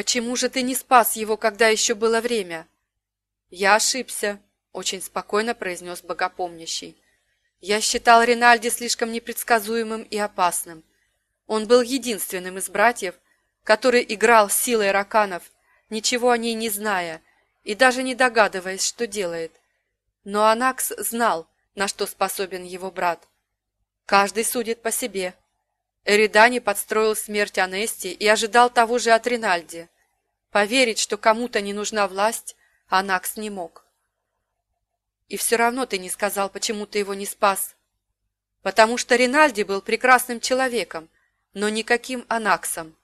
Почему же ты не спас его, когда еще было время? Я ошибся, очень спокойно произнес богопомнящий. Я считал Ринальди слишком непредсказуемым и опасным. Он был единственным из братьев, который играл силой раканов, ничего о ней не зная и даже не догадываясь, что делает. Но Анакс знал, на что способен его брат. Каждый судит по себе. Эридани подстроил смерть Анести и ожидал того же от Ринальди. Поверить, что кому-то не нужна власть, Анакс не мог. И все равно ты не сказал, почему ты его не спас. Потому что Ринальди был прекрасным человеком, но никаким Анаксом.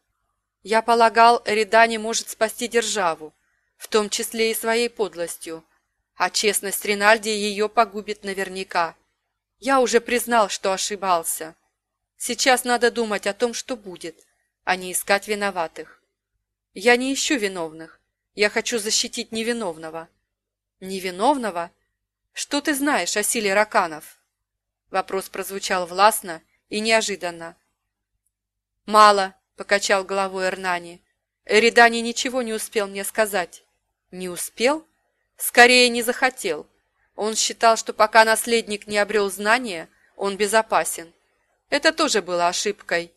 Я полагал, Эридани может спасти державу, в том числе и своей подлостью, а честность Ринальди ее погубит наверняка. Я уже признал, что ошибался. Сейчас надо думать о том, что будет, а не искать виноватых. Я не ищу виновных. Я хочу защитить невиновного. Невиновного? Что ты знаешь о силе раканов? Вопрос прозвучал властно и неожиданно. Мало, покачал головой Эрнани. Эридани ничего не успел мне сказать. Не успел? Скорее, не захотел. Он считал, что пока наследник не обрел знания, он безопасен. Это тоже было ошибкой.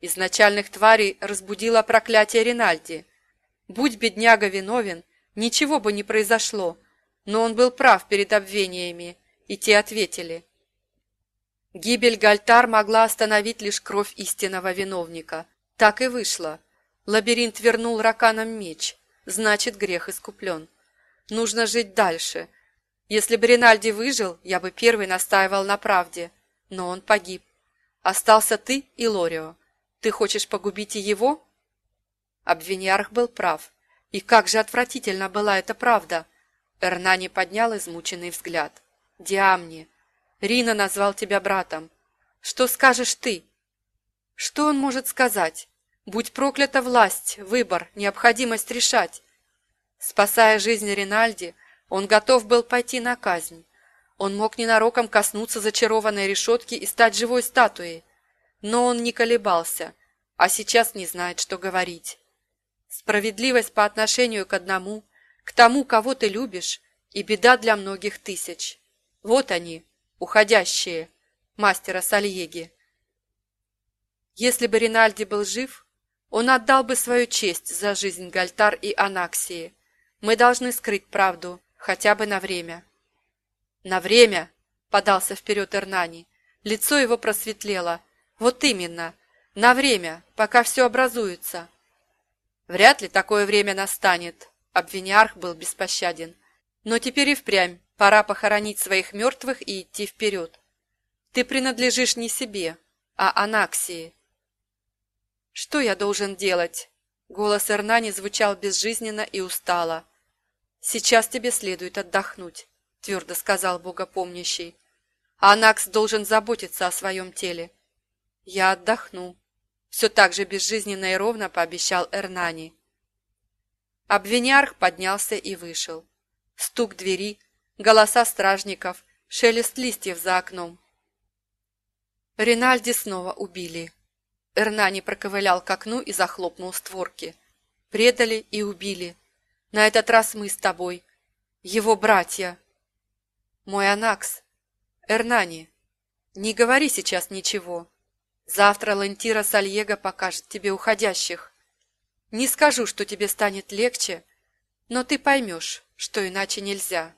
Изначальных тварей разбудило проклятие Ринальди. Будь бедняга виновен, ничего бы не произошло, но он был прав перед обвинениями, и те ответили. Гибель Гальтар могла остановить лишь кровь истинного виновника. Так и вышло. Лабиринт вернул раканам меч, значит, грех искуплен. Нужно жить дальше. Если бы Ринальди выжил, я бы первый настаивал на правде, но он погиб. Остался ты и Лорио. Ты хочешь погубить и его? Обвинярх был прав. И как же отвратительно была эта правда! Эрнани поднял измученный взгляд. Диамни, Рина назвал тебя братом. Что скажешь ты? Что он может сказать? Будь проклята власть, выбор, необходимость решать. Спасая жизнь Ринальди, он готов был пойти на казнь. Он мог ненароком коснуться зачарованной решетки и стать живой статуей. Но он не колебался, а сейчас не знает, что говорить. Справедливость по отношению к одному, к тому, кого ты любишь, и беда для многих тысяч. Вот они, уходящие, мастера Сальеги. Если бы Ринальди был жив, он отдал бы свою честь за жизнь Гальтар и Анаксии. Мы должны скрыть правду, хотя бы на время. «На время!» — подался вперед Эрнани. Лицо его просветлело. «Вот именно! На время, пока все образуется!» «Вряд ли такое время настанет!» Обвинярх был беспощаден. «Но теперь и впрямь пора похоронить своих мертвых и идти вперед. Ты принадлежишь не себе, а Анаксии». «Что я должен делать?» Голос Эрнани звучал безжизненно и устало. «Сейчас тебе следует отдохнуть твердо сказал богопомнящий. Анакс должен заботиться о своем теле. Я отдохну. Все так же безжизненно и ровно пообещал Эрнани. Обвинярх поднялся и вышел. Стук двери, голоса стражников, шелест листьев за окном. Ринальди снова убили. Эрнани проковылял к окну и захлопнул створки. Предали и убили. На этот раз мы с тобой. Его братья. Мой Анакс, Эрнани, не говори сейчас ничего. Завтра Лентира Сальего покажет тебе уходящих. Не скажу, что тебе станет легче, но ты поймешь, что иначе нельзя.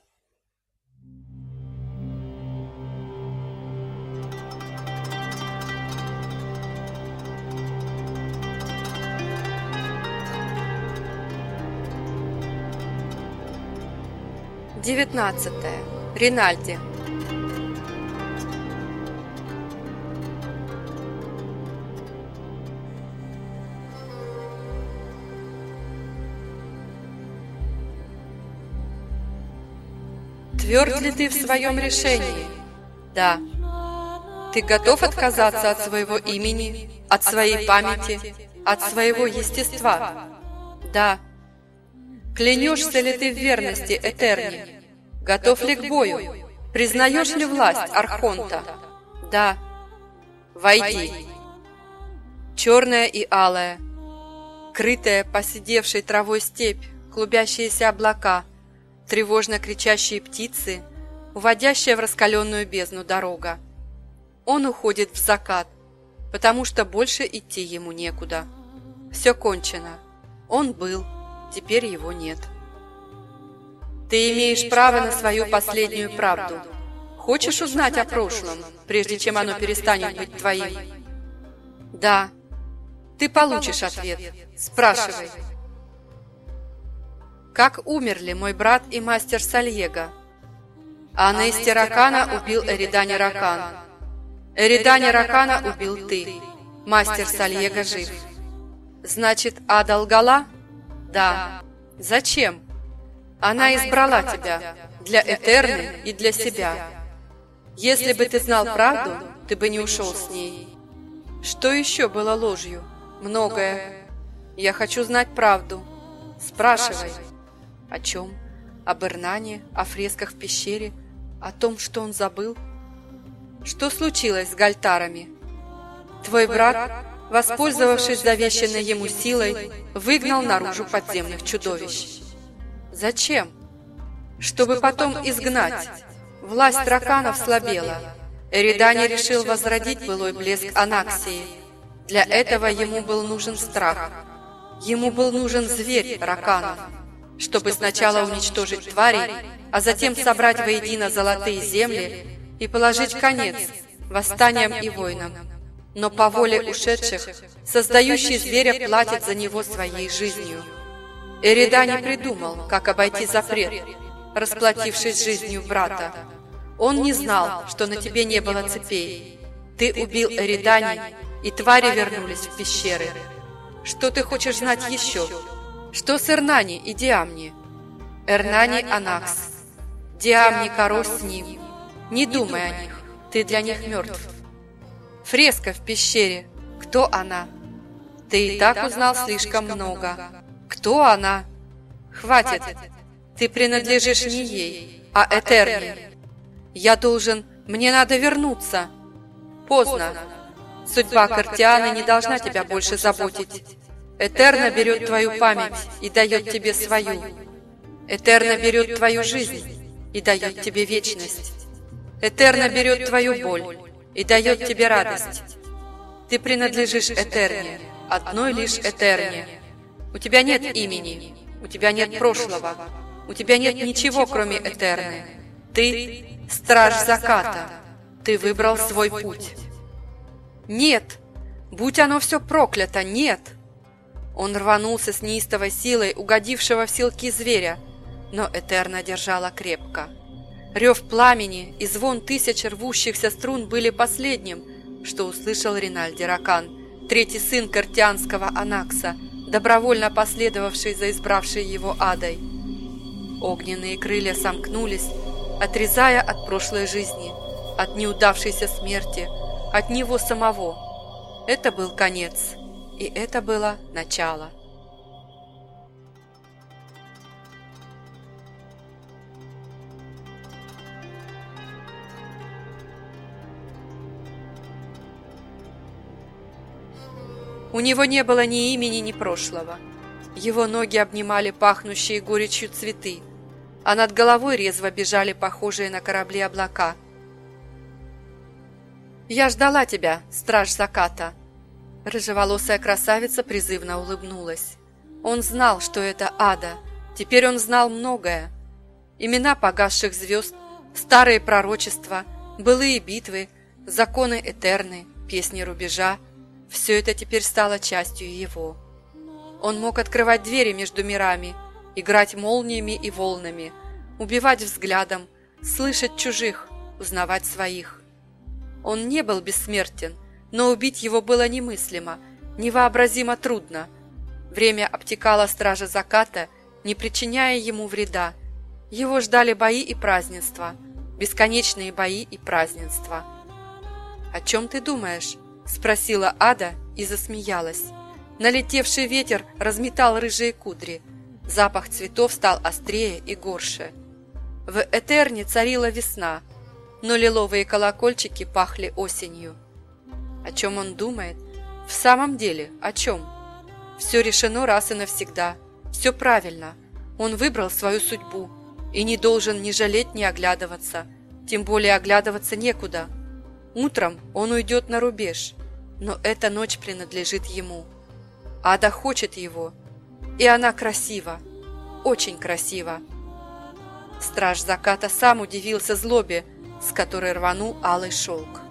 Девятнадцатое. Ринальди. Тверд ли ты в своем решении? Да. Ты готов отказаться от своего имени, от своей памяти, от своего естества? Да. Клянешься ли ты в верности Этерни? Готов ли к бою? Признаешь ли власть Архонта? Да. Войди. Черная и алая. Крытая посидевшей травой степь, клубящиеся облака, тревожно кричащие птицы, уводящая в раскаленную бездну дорога. Он уходит в закат, потому что больше идти ему некуда. Все кончено. Он был, теперь его нет. Ты имеешь право на свою последнюю правду. Хочешь узнать о прошлом, прежде чем оно перестанет быть твоим? Да. Ты получишь ответ. Спрашивай. Как умерли мой брат и мастер Сальего? Анести Ракана убил Эридани Ракан. Эридани Ракана убил ты. Мастер Сальего жив. Значит, Ада лгала? Да. Зачем? Она избрала тебя для Этерны и для себя. Если бы ты знал правду, ты бы не ушел с ней. Что еще было ложью? Многое. Я хочу знать правду. Спрашивай. О чем? Об Эрнане, о фресках в пещере, о том, что он забыл? Что случилось с Гальтарами? Твой брат, воспользовавшись завещанной ему силой, выгнал наружу подземных чудовищ. Зачем? Чтобы потом изгнать. Власть драканов слабела. Эридани решил возродить былой блеск Анаксии. Для этого ему был нужен страх. Ему был нужен зверь раканов, чтобы сначала уничтожить тварей, а затем собрать воедино золотые земли и положить конец восстаниям и войнам. Но по воле ушедших, создающий зверя платит за него своей жизнью. Эрида не придумал, как обойти запрет, расплатившись жизнью брата. Он не знал, что на тебе не было цепей. Ты убил Эридани, и твари вернулись в пещеры. Что ты хочешь знать еще? Что с Эрнани и Диамни? Эрнани Анакс. Диамни Корос с ним. Не думай о них, ты для них мертв. Фреска в пещере. Кто она? Ты и так узнал слишком много. Кто она? Хватит. Ты принадлежишь не ей, а Этерне. Я должен... Мне надо вернуться. Поздно. Судьба Картианы не должна тебя больше заботить. Этерна берет твою память и дает тебе свою. Этерна берет твою жизнь и дает тебе вечность. Этерна берет твою боль и дает тебе радость. Ты принадлежишь Этерне, одной лишь Этерне. У тебя нет имени, у тебя нет прошлого, у тебя нет ничего, кроме Этерны. Ты – страж заката. Ты выбрал свой путь. Нет! Будь оно все проклято, нет! Он рванулся с неистовой силой, угодившего в силки зверя, но Этерна держала крепко. Рев пламени и звон тысяч рвущихся струн были последним, что услышал Ринальди Ракан, третий сын картианского Анакса – добровольно последовавший за избравшей его адой. Огненные крылья сомкнулись, отрезая от прошлой жизни, от неудавшейся смерти, от него самого. Это был конец, и это было начало. У него не было ни имени, ни прошлого. Его ноги обнимали пахнущие горечью цветы, а над головой резво бежали похожие на корабли облака. «Я ждала тебя, страж заката!» Рыжеволосая красавица призывно улыбнулась. Он знал, что это ада. Теперь он знал многое. Имена погасших звезд, старые пророчества, былые битвы, законы Этерны, песни рубежа — все это теперь стало частью его. Он мог открывать двери между мирами, играть молниями и волнами, убивать взглядом, слышать чужих, узнавать своих. Он не был бессмертен, но убить его было немыслимо, невообразимо трудно. Время обтекало стража заката, не причиняя ему вреда. Его ждали бои и празднества, бесконечные бои и празднества. «О чем ты думаешь?» – спросила Ада и засмеялась. Налетевший ветер разметал рыжие кудри. Запах цветов стал острее и горше. В Этерне царила весна, но лиловые колокольчики пахли осенью. О чем он думает? В самом деле, о чем? Все решено раз и навсегда. Все правильно. Он выбрал свою судьбу и не должен ни жалеть, ни оглядываться. Тем более оглядываться некуда. Утром он уйдет на рубеж, но эта ночь принадлежит ему. Ада хочет его, и она красива, очень красива. Страж заката сам удивился злобе, с которой рванул алый шелк.